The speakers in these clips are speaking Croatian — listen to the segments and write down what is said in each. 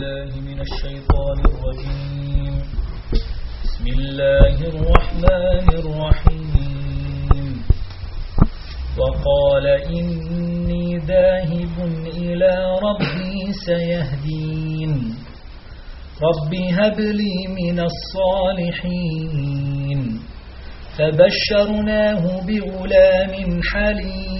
بالله من الشيطان الرجيم. بسم الله الرحمن الرحيم. وقال إني ذاهب إلى ربي سيهدين. رب هب لي من الصالحين. فبشرناه بغلام حليم.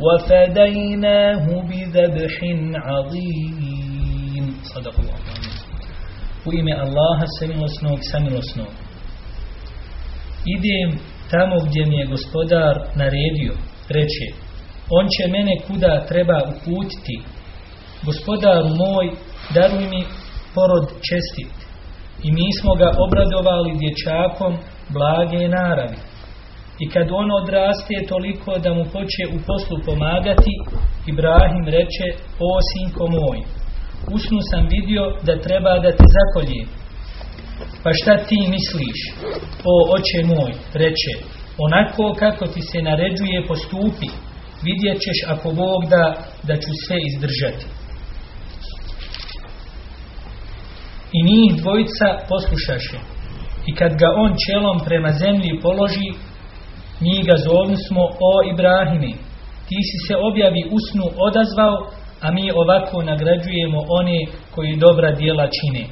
وفديناه بذبح عظيم صدق الله U ime Allaha samilosnog, samilosnog. Idem tamo gdje mi je gospodar naredio, reče, on će mene kuda treba uputiti. Gospodaru moj, daruj mi porod čestit. I mi smo ga obradovali dječakom blage naravi. i kad on odraste toliko da mu poče u poslu pomagati, Ibrahim reče, o sinko moj, usnu sam vidio da treba da te zakolje. Pa šta ti misliš, o oče moj, reče, onako kako ti se naređuje postupi, vidjet ćeš ako Bog da, da ću sve izdržati. I njih dvojica poslušaše. I kad ga on čelom prema zemlji položi, mi ga zovnusmo o Ibrahimi. Ti si se objavi usnu odazvao, a mi ovako nagrađujemo one koji dobra dijela čine.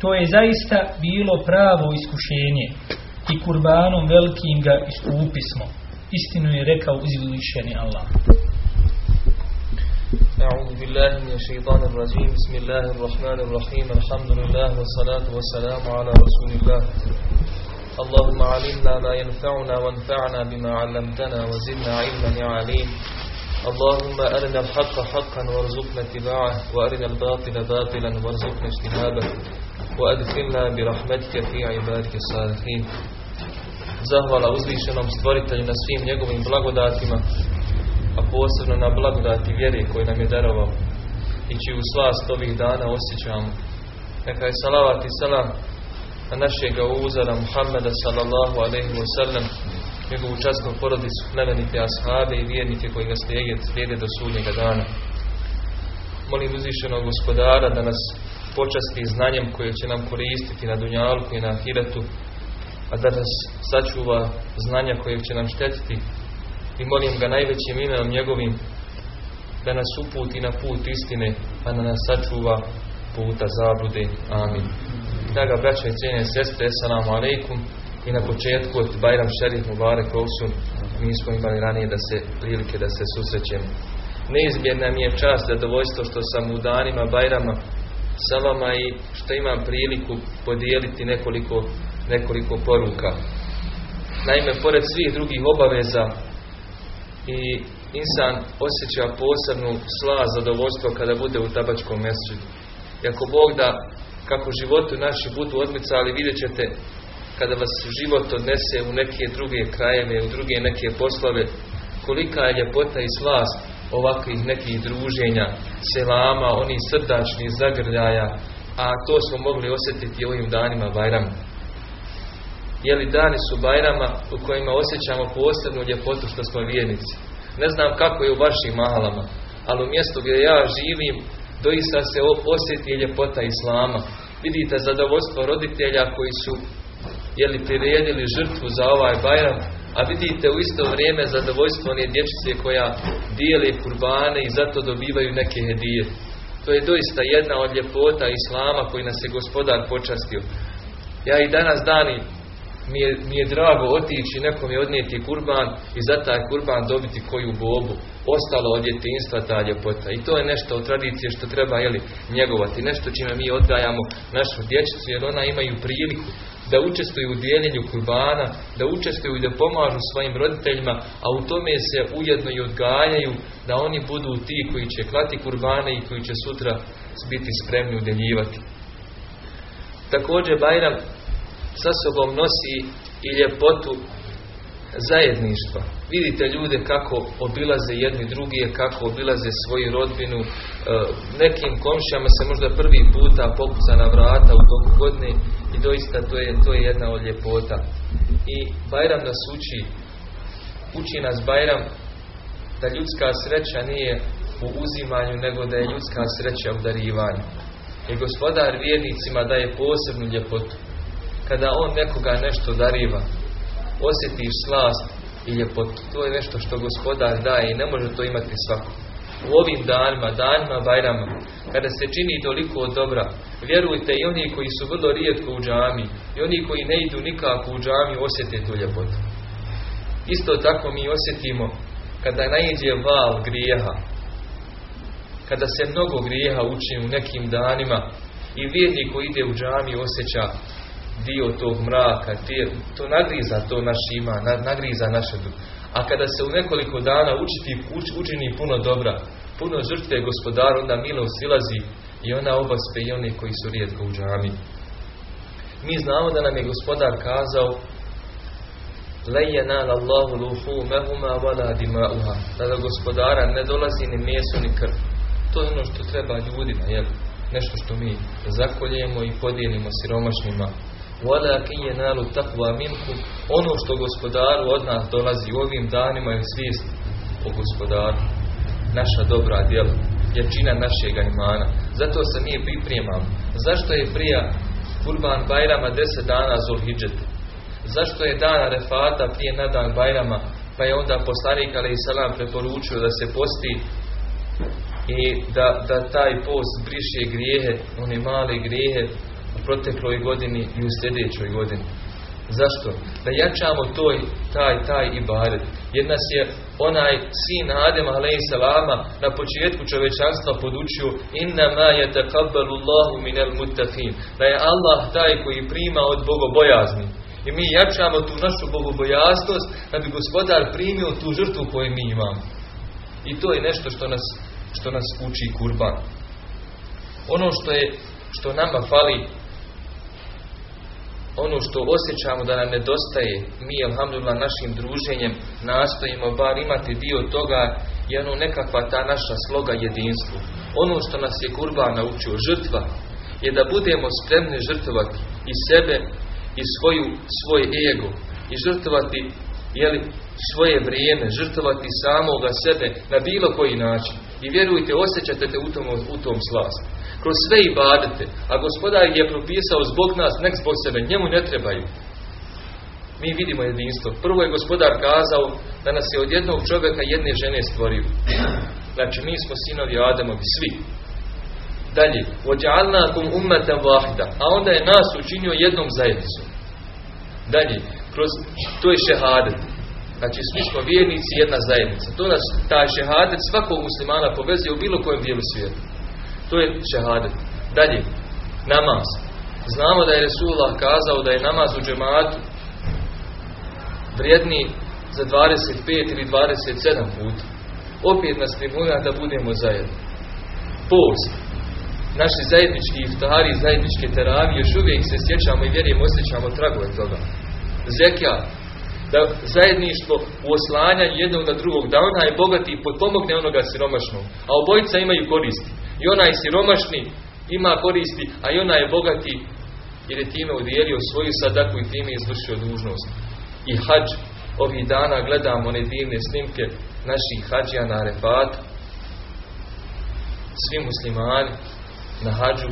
To je zaista bilo pravo iskušenje i kurbanom velikim ga iskupismo. Istinu je rekao uzvišeni Allah. أعوذ بالله من الشيطان الرجيم بسم الله الرحمن الرحيم الحمد لله والصلاة والسلام على رسول الله اللهم علمنا ما ينفعنا وانفعنا بما علمتنا وزدنا علما يا عليم اللهم أرنا الحق حقا وارزقنا اتباعه وأرنا الباطل باطلا وارزقنا اجتنابه وأدخلنا برحمتك في عبادك الصالحين Zahvala uzvišenom stvoritelju na svim njegovim blagodatima, a posebno na blagodati vjere koje nam je darovao i čiju slast ovih dana osjećamo. Neka je salavat i salam na našega uzara Muhammeda sallallahu alaihi wa sallam, njegovu častnu porodicu, plemenite ashabe i vjernike koji ga slijede, slijede do sudnjega dana. Molim uzvišenog gospodara da nas počasti znanjem koje će nam koristiti na dunjalku i na ahiretu, a da nas sačuva znanja koje će nam štetiti i molim ga najvećim imenom njegovim da nas uputi na put istine, a da nas sačuva puta zablude. Amin. Draga braća i cijene sestre, assalamu alaikum i na početku od Bajram Šerif Mubarek Ovsun mi smo imali ranije da se prilike da se susrećemo. Neizmjerna mi je čast, zadovoljstvo što sam u danima Bajrama sa vama i što imam priliku podijeliti nekoliko, nekoliko poruka. Naime, pored svih drugih obaveza i insan osjeća posebnu slaz zadovoljstvo kada bude u tabačkom mjesecu. I ako Bog da kako životu naši budu odmicali, vidjet ćete kada vas život odnese u neke druge krajeve, u druge neke poslove, kolika je ljepota i slast ovakvih nekih druženja, selama, onih srdačnih zagrljaja, a to smo mogli osjetiti ovim danima Bajrama. Jeli dani su Bajrama u kojima osjećamo posebnu ljepotu što smo vjernici. Ne znam kako je u vašim mahalama, ali u mjestu gdje ja živim, doista se osjeti ljepota Islama. Vidite zadovoljstvo roditelja koji su jeli priredili žrtvu za ovaj Bajram, a vidite u isto vrijeme zadovoljstvo one dječice koja dijele kurbane i zato dobivaju neke hedije. To je doista jedna od ljepota Islama koji nas je gospodar počastio. Ja i danas dani mi je, mi je drago otići nekom je odnijeti kurban i za taj kurban dobiti koju bobu. Ostalo od djetinstva ta ljepota. I to je nešto od tradicije što treba jeli, njegovati. Nešto čime mi odgajamo našu dječicu jer ona imaju priliku da učestvuju u dijeljenju kurbana, da učestvuju i da pomažu svojim roditeljima, a u tome se ujedno i odgajaju da oni budu ti koji će klati kurbane i koji će sutra biti spremni udjeljivati. Također Bajram sa sobom nosi i ljepotu zajedništva. Vidite ljude kako obilaze jedni drugi, kako obilaze svoju rodbinu. E, nekim komšijama se možda prvi puta pokuca na vrata u toku godine i doista to je, to je jedna od ljepota. I Bajram nas uči, uči nas Bajram da ljudska sreća nije u uzimanju, nego da je ljudska sreća u darivanju. I gospodar vjernicima daje posebnu ljepotu kada on nekoga nešto dariva, osjetiš slast i ljepotu. To je nešto što gospodar daje i ne može to imati svako. U ovim danima, danima Bajrama, kada se čini toliko dobra, vjerujte i oni koji su vrlo rijetko u džami, i oni koji ne idu nikako u džami, osjete tu ljepotu. Isto tako mi osjetimo kada naiđe val grijeha, kada se mnogo grijeha uči u nekim danima i vjernik koji ide u džami osjeća dio tog mraka, to nagriza to naš ima, nagriza naše A kada se u nekoliko dana učiti, uč, učini puno dobra, puno žrtve gospodaru, onda milost silazi i ona obaspe i oni koji su rijetko u džami. Mi znamo da nam je gospodar kazao Lejena Allahu luhu mehuma vala dima'uha da do gospodara ne dolazi ni meso ni krv. To je ono što treba ljudima, jel? Nešto što mi zakoljemo i podijelimo siromašnjima وَلَكِنْ يَنَالُ تَقْوَى مِنْكُمْ Ono što gospodaru od nas dolazi u ovim danima je svijest o gospodaru. Naša dobra djela, jačina našega imana. Zato se nije pripremamo. Zašto je prija Kurban Bajrama deset dana Zulhidžet? Zašto je dana Refata prije na dan Bajrama? Pa je onda poslanik i salam preporučio da se posti i da, da taj post briše grijehe, one male grijehe protekloj godini i u sljedećoj godini. Zašto? Da jačamo toj, taj, taj ibadet. Jer nas je onaj sin Adem salama na početku čovečanstva podučio inna ma yatakabbalu Allahu minal muttaqin. Da je Allah taj koji prima od bogobojazni. I mi jačamo tu našu bogobojasnost da bi gospodar primio tu žrtvu koju mi imamo. I to je nešto što nas, što nas uči kurban. Ono što je što nama fali ono što osjećamo da nam nedostaje, mi, alhamdulillah, našim druženjem nastojimo bar imati dio toga i ono nekakva ta naša sloga jedinstvu. Ono što nas je kurba naučio, žrtva, je da budemo spremni žrtvovati i sebe i svoju, svoj ego i žrtvovati jeli, svoje vrijeme, žrtvovati samoga sebe na bilo koji način. I vjerujte, osjećate te u tom, u tom slast kroz sve ibadete, a gospodar je propisao zbog nas, nek zbog sebe, njemu ne trebaju. Mi vidimo jedinstvo. Prvo je gospodar kazao da nas je od jednog čovjeka jedne žene stvorio. Znači mi smo sinovi Adamovi, svi. Dalje, ođalnakum ummeten vahida, a onda je nas učinio jednom zajednicom. Dalje, kroz, to je šehadet. Znači, svi smo vjernici, jedna zajednica. To nas, taj šehadet svakog muslimana povezuje u bilo kojem dijelu svijeta. To je šehadet. Dalje, namaz. Znamo da je Resulullah kazao da je namaz u džematu vrijedni za 25 ili 27 puta. Opet nas primura da budemo zajedni. Post. Naši zajednički iftari, zajedničke teravije, još uvijek se sjećamo i vjerujemo, osjećamo tragove toga. Zekja, da zajedništvo u oslanjanju jednog na drugog, da onaj bogati potpomogne onoga siromašnog, a obojica imaju koristi. I onaj siromašni ima koristi, a i onaj bogati jer je time udjelio svoju sadaku i time izvršio dužnost. I hađ, ovih dana gledamo one divne snimke naših hađija na Arefatu. Svi muslimani na hađu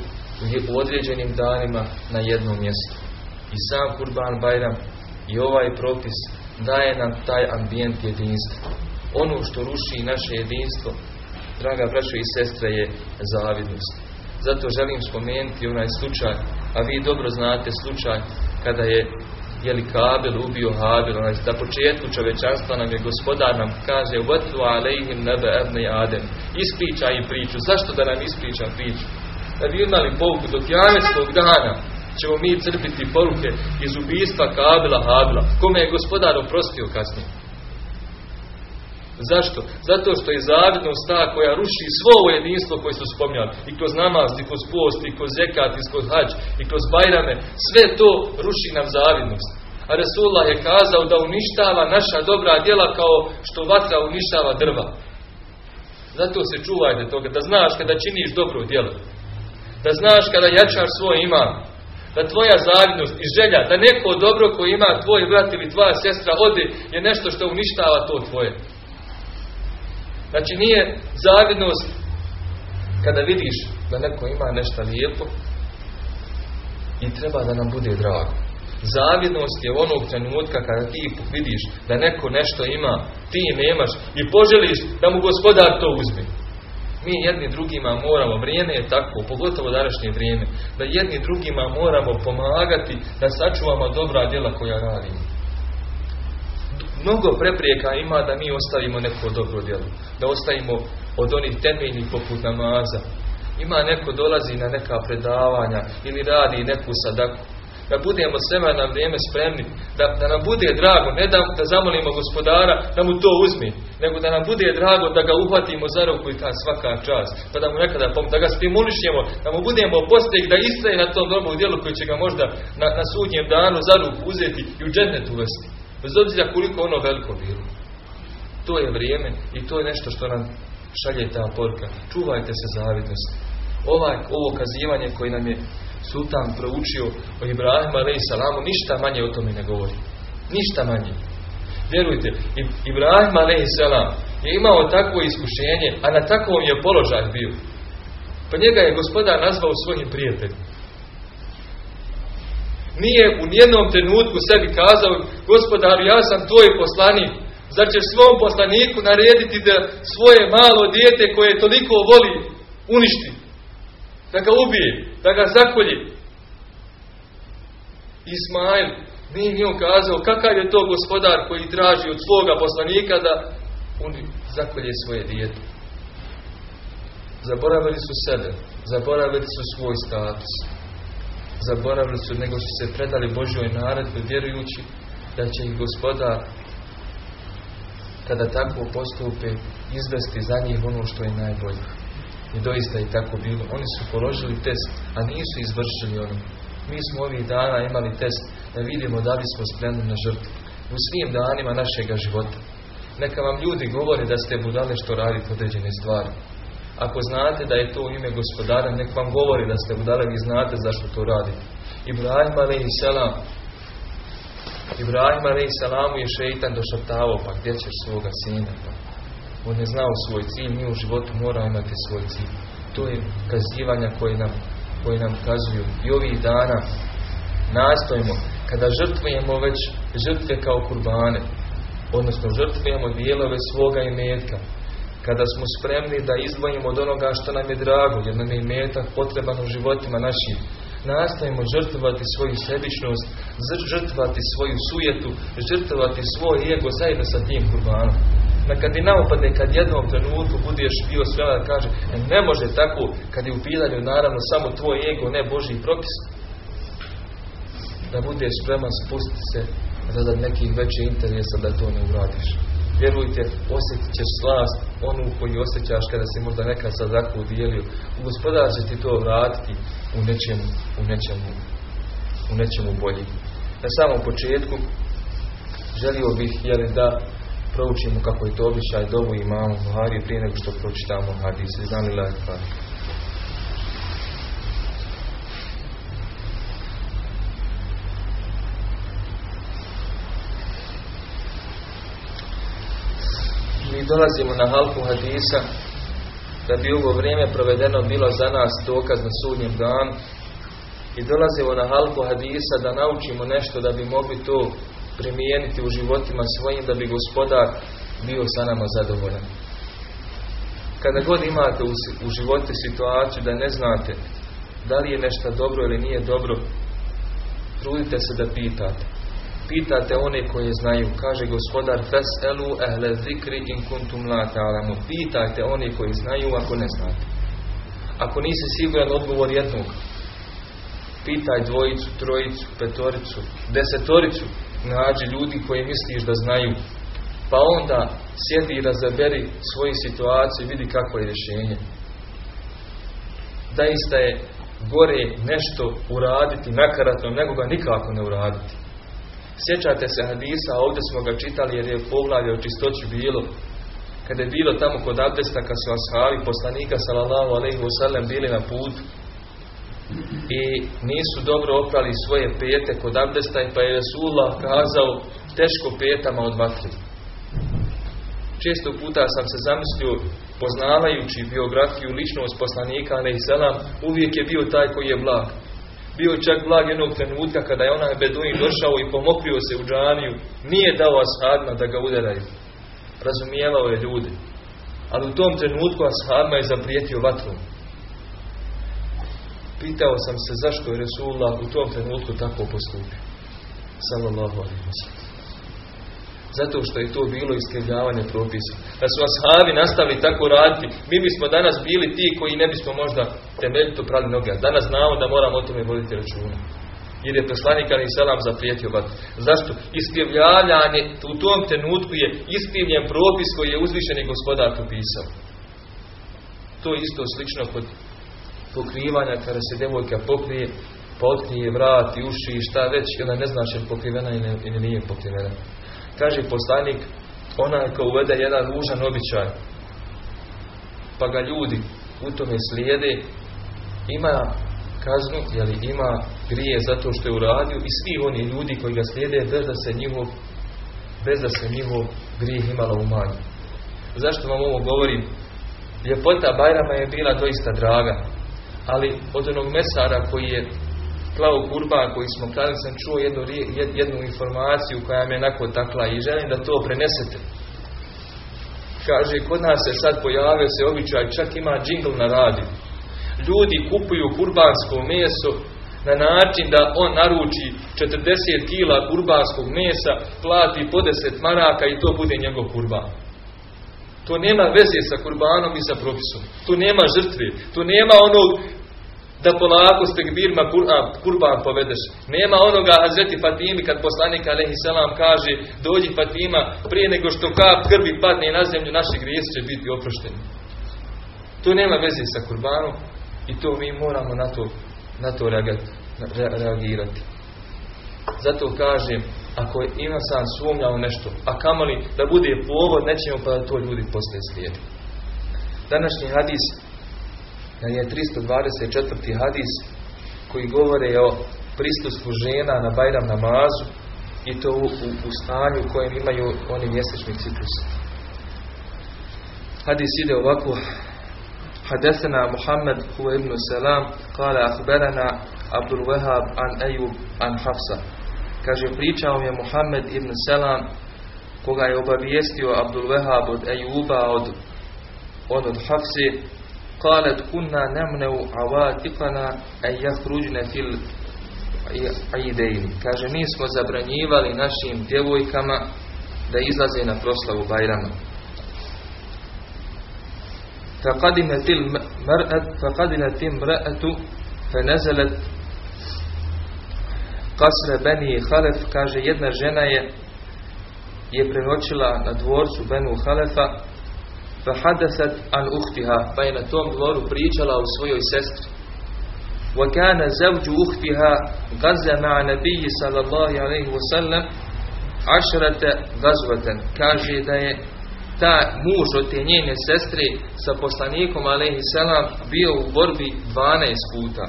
u određenim danima na jednom mjestu. I sam Kurban Bajram i ovaj propis daje nam taj ambijent jedinstva. Ono što ruši naše jedinstvo, draga braćo i sestre, je zavidnost. Zato želim spomenuti onaj slučaj, a vi dobro znate slučaj kada je je Kabel ubio Habil. Znači, na početku čovečanstva nam je gospodar nam kaže Vatlu alejhim nebe ebne adem. Ispriča im priču. Zašto da nam ispriča priču? Da bi imali pouku do kjavetskog dana ćemo mi crpiti poruke iz ubijstva Kabila Habila. Kome je gospodar oprostio kasnije. Zašto? Zato što je zavidnost ta koja ruši svo ovo jedinstvo koje su spominjali. I kroz namaz, i kroz post, i kroz zekat, i kroz hađ, i kroz bajrame. Sve to ruši nam zavidnost. A Resulullah je kazao da uništava naša dobra djela kao što vatra uništava drva. Zato se čuvajte toga, da znaš kada činiš dobro djelo. Da znaš kada jačaš svoj iman. Da tvoja zavidnost i želja, da neko dobro koje ima tvoj brat ili tvoja sestra ode, je nešto što uništava to tvoje. Znači nije zavidnost kada vidiš da neko ima nešto lijepo i treba da nam bude drago. Zavidnost je onog trenutka kada ti vidiš da neko nešto ima, ti nemaš i poželiš da mu gospodar to uzme. Mi jedni drugima moramo, vrijeme je tako, pogotovo današnje vrijeme, da jedni drugima moramo pomagati da sačuvamo dobra djela koja radimo mnogo preprijeka ima da mi ostavimo neko dobro djelo. Da ostavimo od onih temeljnih poput namaza. Ima neko dolazi na neka predavanja ili radi neku sadaku. Da budemo svema na vrijeme spremni. Da, da nam bude drago. Ne da, da zamolimo gospodara da mu to uzmi. Nego da nam bude drago da ga uhvatimo za ruku i ta svaka čast. Pa da mu nekada pom, da ga stimulišemo. Da mu budemo postek da istraje na tom dobrom djelu koji će ga možda na, na sudnjem danu za ruku uzeti i u džennet uvesti. Bez obzira koliko ono veliko bilo. To je vrijeme i to je nešto što nam šalje ta porka. Čuvajte se zavidnosti. Ovaj, ovo kazivanje koje nam je sultan proučio o Ibrahimu a.s. ništa manje o tome ne govori. Ništa manje. Vjerujte, Ibrahim a.s. je imao takvo iskušenje, a na takvom je položaj bio. Pa njega je gospodar nazvao svojim prijateljem. Nije u nijednom trenutku sebi kazao, gospodaru, ja sam tvoj poslanik. Zar ćeš svom poslaniku narediti da svoje malo dijete koje toliko voli uništi? Da ga ubije, da ga zakolje. Ismail nije njom kazao kakav je to gospodar koji traži od svoga poslanika da on zakolje svoje dijete. Zaboravili su sebe, zaboravili su svoj status zaboravili su, nego su se predali Božoj naredbi vjerujući da će ih gospodar kada tako postupe izvesti za njih ono što je najbolje. I doista je tako bilo. Oni su položili test, a nisu izvršili ono. Mi smo ovih dana imali test da vidimo da li smo spremni na žrtvu. U svim danima našega života. Neka vam ljudi govore da ste budale što radite određene stvari. Ako znate da je to ime gospodara, nek vam govori da ste budale, vi znate zašto to radite. Ibrahim a.s. Ibrahim a.s. je šeitan došaptavao, pa gdje ćeš svoga sina? Pa. On je znao svoj cilj, mi u životu moramo imati svoj cilj. To je kazivanja koje nam, koje nam kazuju. I ovih dana nastojimo, kada žrtvujemo već žrtve kao kurbane, odnosno žrtvujemo dijelove svoga imetka, kada smo spremni da izdvojimo od onoga što nam je drago, jer nam je imetak potreban u životima našim, nastojimo žrtvovati svoju sebičnost, žrtvovati svoju sujetu, žrtvovati svoj ego zajedno sa tim kurbanom. Na kad ti naopadne, kad jednom trenutku budeš bio spreman da kaže, e, ne može tako, kad je u pitanju naravno samo tvoj ego, ne Boži propis. Da budeš spreman spustiti se rada nekih većih interesa da to ne uradiš. Vjerujte, osjetit ćeš slast onu koju osjećaš kada si možda nekad sadaku udijelio. U gospodar će ti to vratiti u nečemu, u nečemu, u nečemu bolji. Na samom početku želio bih jeli, da proučimo kako je to običaj dobu imamo Buhari prije nego što pročitamo hadis. Znali li dolazimo na halku hadisa da bi ovo vrijeme provedeno bilo za nas dokaz na sudnjem danu i dolazimo na halku hadisa da naučimo nešto da bi mogli to primijeniti u životima svojim da bi gospodar bio sa nama zadovoljan. Kada god imate u, životu situaciju da ne znate da li je nešto dobro ili nije dobro, trudite se da pitate. Pitate one koje znaju. Kaže gospodar Fes'elu ehle zikri in kuntum la ta'lamu. Pitajte one koji znaju ako ne znate. Ako nisi siguran odgovor jednog, pitaj dvojicu, trojicu, petoricu, desetoricu, nađi ljudi koji misliš da znaju. Pa onda sjedi i razaberi svoju situaciju i vidi kakvo je rješenje. Daista je gore nešto uraditi nakaratno nego ga nikako ne uraditi. Sjećate se hadisa, ovdje smo ga čitali jer je poglavlje o čistoći bilo. Kada je bilo tamo kod abdesta, kad su ashabi poslanika sallallahu alaihi wasallam bili na putu i nisu dobro oprali svoje pete kod abdesta pa je Resulullah kazao teško petama od vatri. Često puta sam se zamislio poznavajući biografiju ličnost poslanika alaihi uvijek je bio taj koji je blag. Bio čak blag jednog trenutka kada je onaj beduin došao i pomokrio se u džaniju. Nije dao ashabima da ga udaraju. Razumijevao je ljude. Ali u tom trenutku ashabima je zaprijetio vatrom. Pitao sam se zašto je Resulullah u tom trenutku tako postupio. Sallallahu alaihi wa zato što je to bilo iskrivljavanje propisa. Da su ashabi nastavili tako raditi, mi bismo danas bili ti koji ne bismo možda temeljito prali noge. Danas znamo da moramo o tome voditi računa. Jer je poslanik Ali Selam zaprijetio vat. Zašto? Iskrivljavanje u tom trenutku je iskrivljen propis koji je uzvišeni gospodar propisao. To je isto slično kod pokrivanja kada se devojka pokrije, pa otkrije vrat i uši i šta već, i ona ne znaš je pokrivena ili nije pokrivena. Kaže poslanik, onaj ko uvede jedan ružan običaj, pa ga ljudi u tome slijede, ima kaznu, jeli ima grije zato što je uradio i svi oni ljudi koji ga slijede bez da se njihov bez da se njihov grijeh imalo umanji. Zašto vam ovo govorim? Ljepota Bajrama je bila doista draga, ali od onog mesara koji je klao kurban koji smo klali sam čuo jednu, jednu informaciju koja me onako takla i želim da to prenesete. Kaže, kod nas se sad pojavio se običaj, čak ima džingl na radiju. Ljudi kupuju kurbansko meso na način da on naruči 40 kila kurbanskog mesa, plati po 10 maraka i to bude njegov kurban. To nema veze sa kurbanom i sa propisom. Tu nema žrtve. Tu nema onog da polako s tekbirima kurban povedeš. Nema onoga Hazreti Fatimi kad poslanik Alehi Salam kaže dođi Fatima prije nego što kap krvi padne na zemlju naši grijesi će biti oprošteni. To nema veze sa kurbanom i to mi moramo na to, na to reagirati. Zato kažem, ako ima sam sumnjao nešto, a kamoli da bude povod, nećemo pa da to ljudi poslije slijedi. Današnji hadis da je 324. hadis koji govore o prisustvu žena na Bajram namazu i to u, u, u stanju u kojem imaju oni mjesečni ciklus. Hadis ide ovako حدثنا محمد هو ابن سلام قال أخبرنا عبد الوهاب عن أيوب عن حفصة kaže pričao je Muhammed ibn Selam koga je obavijestio Abdul Wahab od Ejuba od, on od Hafsi قالت كنا نمنع عواتقنا أن يخرجن في العيدين kaže mi smo zabranjivali našim djevojkama da izlaze na proslavu Bajrama فقدمت المرأة فقدمت امرأة فنزلت قصر بني خلف kaže jedna žena je je prenoćila na dvorcu Benu Halefa فحدثت عن أختها فإن توم دورو بريجلا وسويو سستر وكان زوج أختها غزا مع النبي صلى الله عليه وسلم عشرة غزوة كاجي da je ta muž od te njene sestre sa poslanikom alaihi salam bio u borbi 12 puta.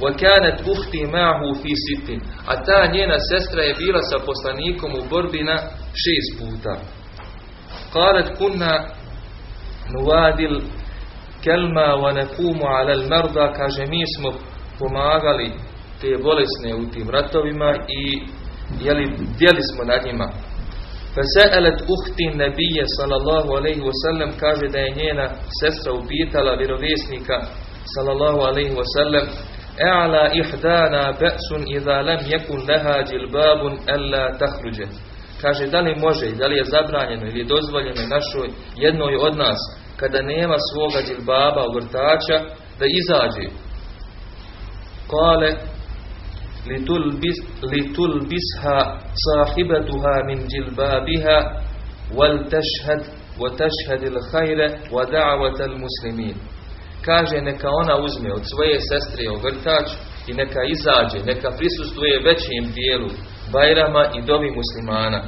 وكانت أختي معه في ست a ta njena sestra je bila sa poslanikom u borbi na šest puta. قالت كنا nuvadil kelma wa nekumu alel merda, kaže mi smo pomagali te bolesne u tim ratovima i jeli, djeli smo nad njima. Fese'elet uhti nebije sallallahu alaihi wasallam kaže da je njena sestra upitala vjerovjesnika sallallahu alaihi wasallam E'ala ihdana be'sun idha lam yakun leha jilbabun alla tahruđe. Kaže da li može, da li je zabranjeno ili je dozvoljeno našoj jednoj od nas kada nema svoga džilbaba, vrtača, da izađe. Kale, litul bisha sahibatuha min džilbabiha, wal tešhad, wa tešhad il hajre, wa da'avat al muslimin. Kaže, neka ona uzme od svoje sestre vrtač i neka izađe, neka prisustuje većem dijelu Bajrama i dobi muslimana.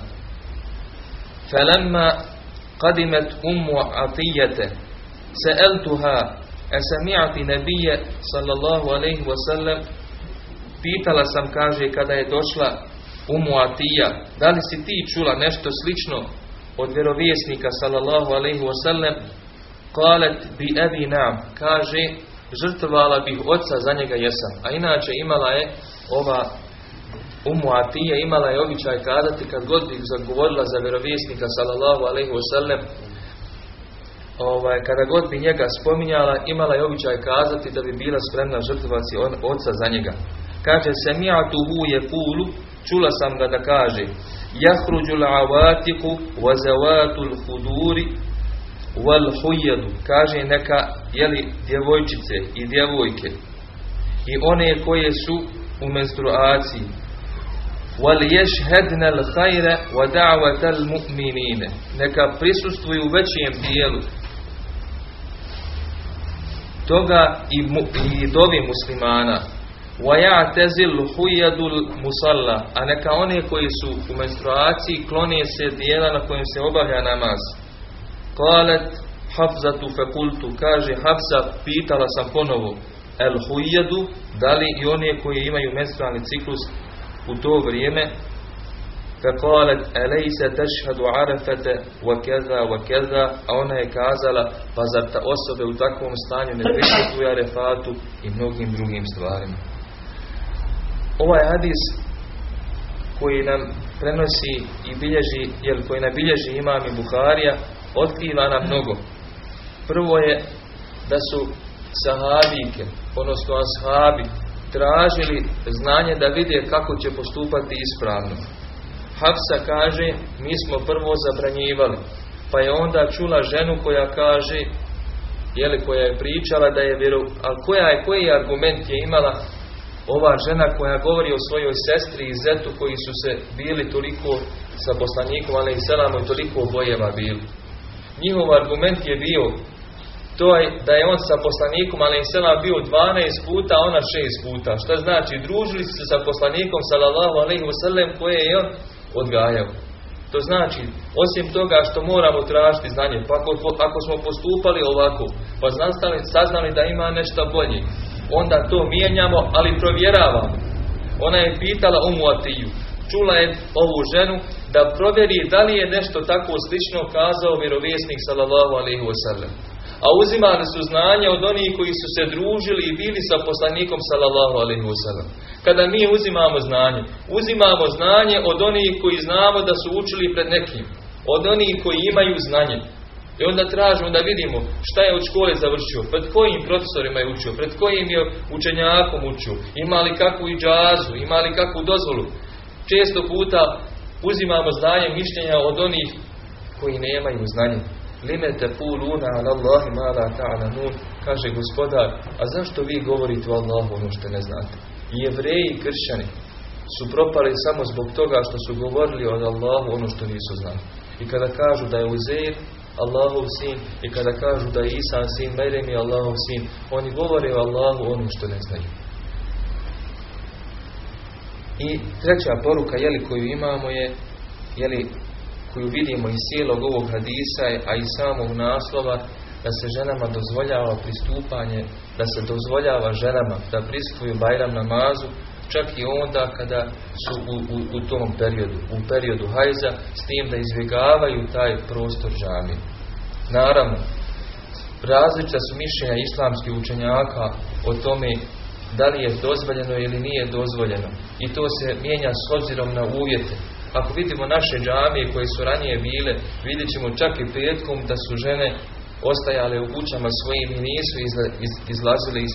فلما قدمت أم عطية سألتها أسمعت نبي صلى الله عليه وسلم pitala sam, kaže, kada je došla Umu Atija, da li si ti čula nešto slično od vjerovjesnika, sallallahu alaihi wasallam, kalet bi ebi nam, kaže, žrtvovala bih oca, za njega jesam. A inače imala je ova Umu Atija imala je običaj kazati kad god bih zagovorila za vjerovjesnika sallallahu alaihi wasallam ovaj, kada god bi njega spominjala imala je običaj kazati da bi bila spremna žrtvovati oca za njega. Kaže se mi'atuhu je kulu, čula sam ga da kaže jahruđu l'avatiku wa zawatul huduri wal hujjadu. Kaže neka jeli, djevojčice i djevojke i one koje su u menstruaciji وَلْيَشْهَدْنَ الْخَيْرَ وَدَعْوَةَ الْمُؤْمِنِينَ Neka prisustvuju u većijem dijelu toga i, mu, i dovi muslimana وَيَعْتَزِلْ حُيَدُ الْمُسَلَّ A neka one koji su u menstruaciji klone se dijela na kojem se obavlja namaz. قَالَتْ حَفْزَةُ فَقُلْتُ Kaže Hafsa, pitala sam ponovo El hujjadu, da li i one koji imaju menstrualni ciklus u to vrijeme فقالت أليس تشهد عرفة وكذا وكذا a ona je kazala pa zar ta osobe u takvom stanju ne prisutuje arefatu i mnogim drugim stvarima ovaj hadis koji nam prenosi i bilježi jel, koji nam bilježi imam i Buharija otkriva nam mnogo prvo je da su sahabike odnosno ashabi tražili znanje da vide kako će postupati ispravno. Hafsa kaže, mi smo prvo zabranjivali, pa je onda čula ženu koja kaže, jeli koja je pričala da je vjeru, ali koja je, koji argument je imala ova žena koja govori o svojoj sestri i zetu koji su se bili toliko sa poslanikom, ali i selamo i toliko bojeva bili. Njihov argument je bio to je da je on sa poslanikom ali selam bio 12 puta, a ona 6 puta. Šta znači? Družili se sa poslanikom sallallahu alejhi ve sellem koje je on odgajao. To znači, osim toga što moramo tražiti znanje, pa ako, ako smo postupali ovako, pa znali, saznali da ima nešto bolje, onda to mijenjamo, ali provjeravamo. Ona je pitala Umu Atiju, čula je ovu ženu da provjeri da li je nešto tako slično kazao vjerovjesnik sallallahu alejhi ve a uzimali su znanje od onih koji su se družili i bili sa poslanikom sallallahu alaihi wasallam. Kada mi uzimamo znanje, uzimamo znanje od onih koji znamo da su učili pred nekim, od onih koji imaju znanje. I onda tražimo da vidimo šta je od škole završio, pred kojim profesorima je učio, pred kojim je učenjakom učio, ima li kakvu i džazu, ima li kakvu dozvolu. Često puta uzimamo znanje mišljenja od onih koji nemaju znanje. Lime te puluna ala Allahi ma la ta'lamun, kaže gospodar, a zašto vi govorite o Allahu ono što ne znate? Jevreji i kršćani su propali samo zbog toga što su govorili o Allahu ono što nisu znali. I kada kažu da je Uzeir Allahov sin i kada kažu da je Isa sin, Merem je Allahov sin, oni govore o Allahu ono što ne znaju. I treća poruka jeli, koju imamo je jeli, koju vidimo iz cijelog ovog hadisa, a i samog naslova, da se ženama dozvoljava pristupanje, da se dozvoljava ženama da prisustvuju Bajram namazu, čak i onda kada su u, u, u tom periodu, u periodu hajza, s tim da izbjegavaju taj prostor džamije. Naravno, različita su mišljenja islamskih učenjaka o tome da li je dozvoljeno ili nije dozvoljeno. I to se mijenja s obzirom na uvjete. Ako vidimo naše džamije koje su ranije bile, vidjet ćemo čak i petkom da su žene ostajale u kućama svojim i nisu izlazile iz,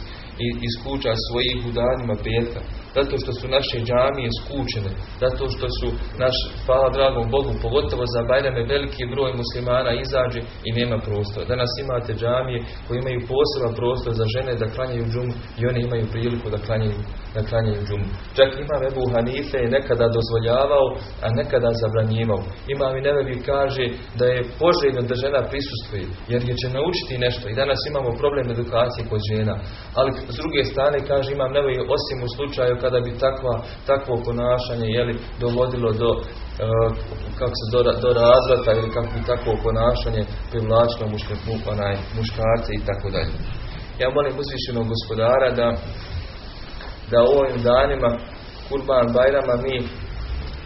iz kuća svojih u danima petka. Zato što su naše džamije skučene. Zato što su naš, hvala dragom Bogu, pogotovo za Bajrame veliki broj muslimana izađe i nema prostora. Danas imate džamije koji imaju poseban prostor za žene da klanjaju džumu i one imaju priliku da klanjaju, da klanjaju džumu. Čak imam Ebu Hanife je nekada dozvoljavao, a nekada zabranjivao. Imam i Nevevi kaže da je poželjno da žena prisustuje, jer je će naučiti nešto. I danas imamo problem edukacije kod žena. Ali s druge strane kaže imam Nevevi osim u slučaju kada bi takva, takvo ponašanje jeli, dovodilo do uh, kako se do, do razvrata ili kako bi takvo ponašanje privlačilo muške, onaj, muškarce i tako dalje. Ja molim uzvišenog gospodara da da u ovim danima Kurban Bajrama mi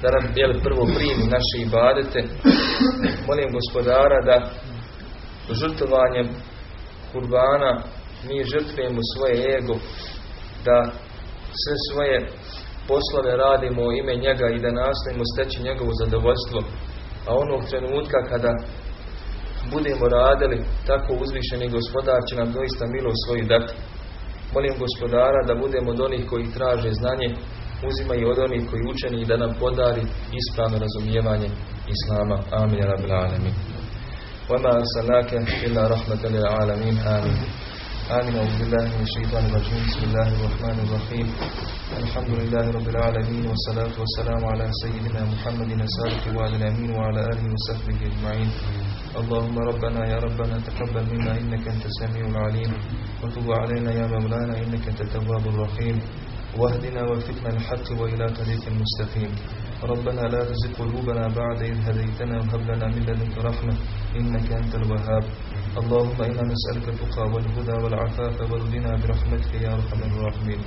da nam jeli, prvo primi naše ibadete molim gospodara da žrtovanjem kurbana mi žrtvujemo svoje ego da sve svoje poslove radimo u ime njega i da nastavimo steći njegovo zadovoljstvo. A onog trenutka kada budemo radili, tako uzvišeni gospodar će nam doista milo svoju dati. Molim gospodara da budemo od onih koji traže znanje, uzima i od onih koji učeni i da nam podari ispravno razumijevanje Islama. Amin. Amin. Amin. Amin. Amin. Amin. Amin. آمين. أعوذ بالله من الشيطان الرجيم. بسم الله الرحمن الرحيم. الحمد لله رب العالمين والصلاة والسلام على سيدنا محمد الصادق وعلى الأمين وعلى آله وصحبه أجمعين. اللهم ربنا يا ربنا تقبل منا إنك أنت السميع العليم. وتب علينا يا مولانا إنك أنت التواب الرحيم. واهدنا وفقنا الحق وإلى طريق المستقيم ربنا لا تزغ قلوبنا بعد إذ هديتنا وهب لنا من لدنك رحمة إنك أنت الوهاب. اللهم إنا نسألك التقى والهدى والعفاف والغنى برحمتك يا أرحم الراحمين.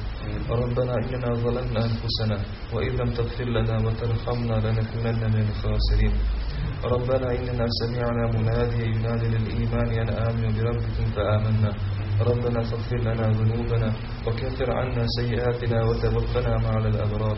ربنا إننا ظلمنا أنفسنا وإن لم تغفر لنا وترحمنا لنكونن من الخاسرين. ربنا إننا سمعنا مناديا ينادي للإيمان أن آمنوا بربكم فآمنا. ربنا فاغفر لنا ذنوبنا وكفر عنا سيئاتنا وتوفنا مع الأبرار.